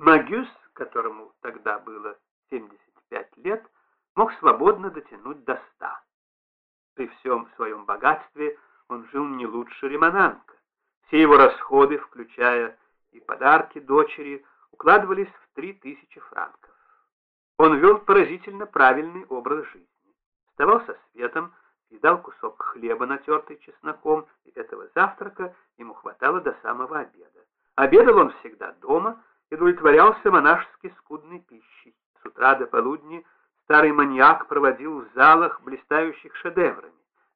Магюс, которому тогда было 75 лет, мог свободно дотянуть до 100. При всем своем богатстве он жил не лучше Ремонанка. Все его расходы, включая и подарки дочери, укладывались в 3000 франков. Он вел поразительно правильный образ жизни. Вставал со светом, съедал кусок хлеба, натертый чесноком, и этого завтрака ему хватало до самого обеда. Обедал он всегда дома удовлетворялся монашески скудной пищей. С утра до полудня старый маньяк проводил в залах, блистающих шедеврами.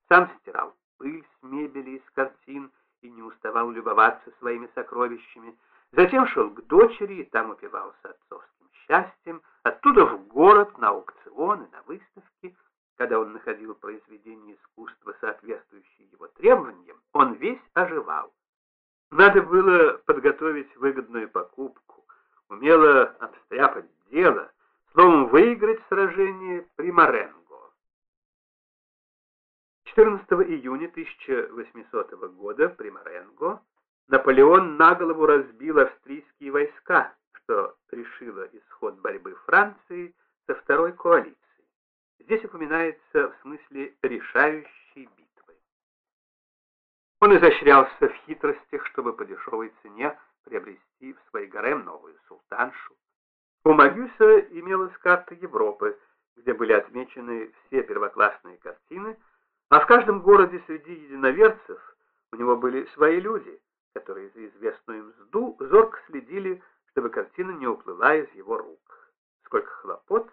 Сам стирал пыль с мебели и с картин и не уставал любоваться своими сокровищами. Затем шел к дочери и там упивался отцовским счастьем, оттуда в город, на аукционы, на выставки. Когда он находил произведение искусства, соответствующее его требованиям. Надо было подготовить выгодную покупку, умело обстряпать дело, словом, выиграть сражение при Моренго. 14 июня 1800 года при Моренго Наполеон на голову разбил австрийские войска, что решило исход борьбы Франции со второй коалицией. Здесь упоминается в смысле решающей битвы. Он изощрялся в хитростях, чтобы по дешевой цене приобрести в свой гарем новую султаншу. У Магюса имелась карта Европы, где были отмечены все первоклассные картины, а в каждом городе среди единоверцев у него были свои люди, которые за известную мзду зорко следили, чтобы картина не уплыла из его рук. Сколько хлопот,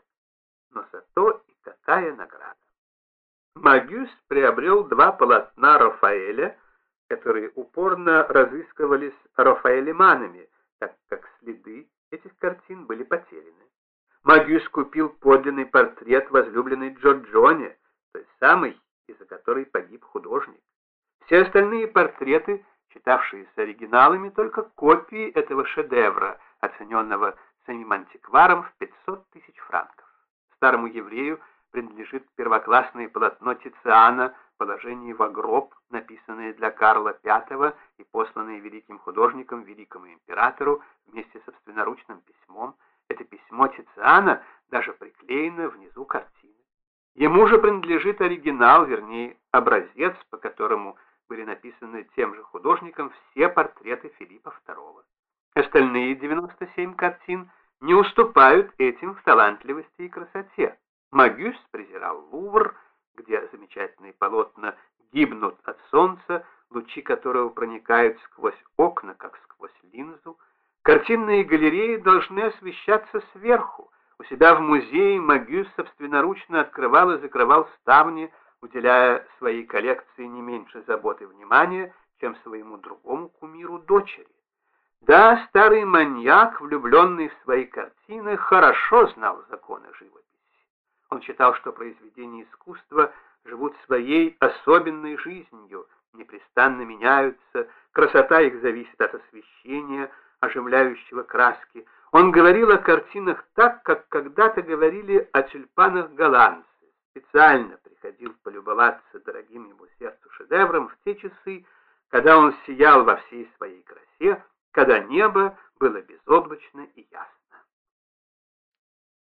но зато и какая награда. Магюс приобрел два полотна Рафаэля, которые упорно разыскивались рафаэлеманами, так как следы этих картин были потеряны. Магюс купил подлинный портрет возлюбленной Джорджоне, той самой, из-за которой погиб художник. Все остальные портреты, считавшиеся оригиналами, только копии этого шедевра, оцененного самим антикваром в 500 тысяч франков. Старому еврею принадлежит первоклассное полотно Тициана «Положение в гроб», написанное для Карла V и посланное великим художником великому императору вместе с собственноручным письмом. Это письмо Тициана даже приклеено внизу картины. Ему же принадлежит оригинал, вернее, образец, по которому были написаны тем же художником все портреты Филиппа II. Остальные 97 картин не уступают этим в талантливости и красоте. Магюс презирал Лувр, где замечательные полотна гибнут от солнца, лучи которого проникают сквозь окна, как сквозь линзу. Картинные галереи должны освещаться сверху, у себя в музее Магюс собственноручно открывал и закрывал ставни, уделяя своей коллекции не меньше заботы и внимания, чем своему другому кумиру дочери. Да, старый маньяк, влюбленный в свои картины, хорошо знал законы живописи. Он считал, что произведения искусства живут своей особенной жизнью, непрестанно меняются, красота их зависит от освещения, оживляющего краски, он говорил о картинах так, как когда-то говорили о тюльпанах голландцы. Специально приходил полюбоваться дорогим ему сердцу шедевром в те часы, когда он сиял во всей своей красе, когда небо было безоблачно и ясно.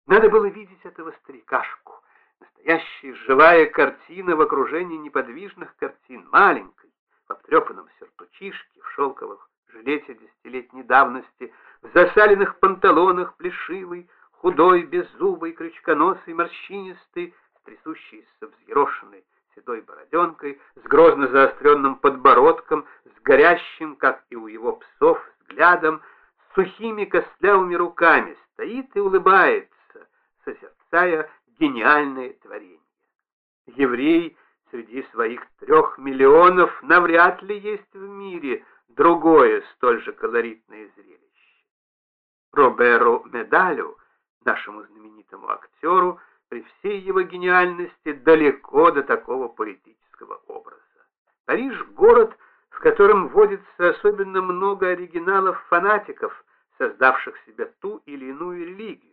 Надо было видеть этого старикашку, настоящая живая картина в окружении неподвижных картин, маленькой, в обтрепанном сертучишке, в шелковых жилете десятилетней давности, в засаленных панталонах, плешивый, худой, беззубый, крючконосый, морщинистый, с трясущейся взъерошенной седой бороденкой, с грозно заостренным подбородком, с горящим, как и у его псов, взглядом, с сухими костлявыми руками, стоит и улыбается, созерцая гениальное творение. Еврей среди своих трех миллионов навряд ли есть в мире другое столь же колоритное зрелище. Роберу Медалю, нашему знаменитому актеру, при всей его гениальности далеко до такого политического образа. Париж — город, в котором водится особенно много оригиналов-фанатиков, создавших себе ту или иную религию.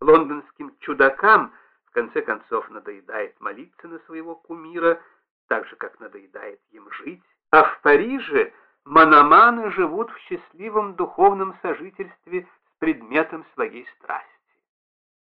Лондонским чудакам в конце концов надоедает молиться на своего кумира, так же, как надоедает им жить, а в Париже мономаны живут в счастливом духовном сожительстве предмет предметом своей страсти.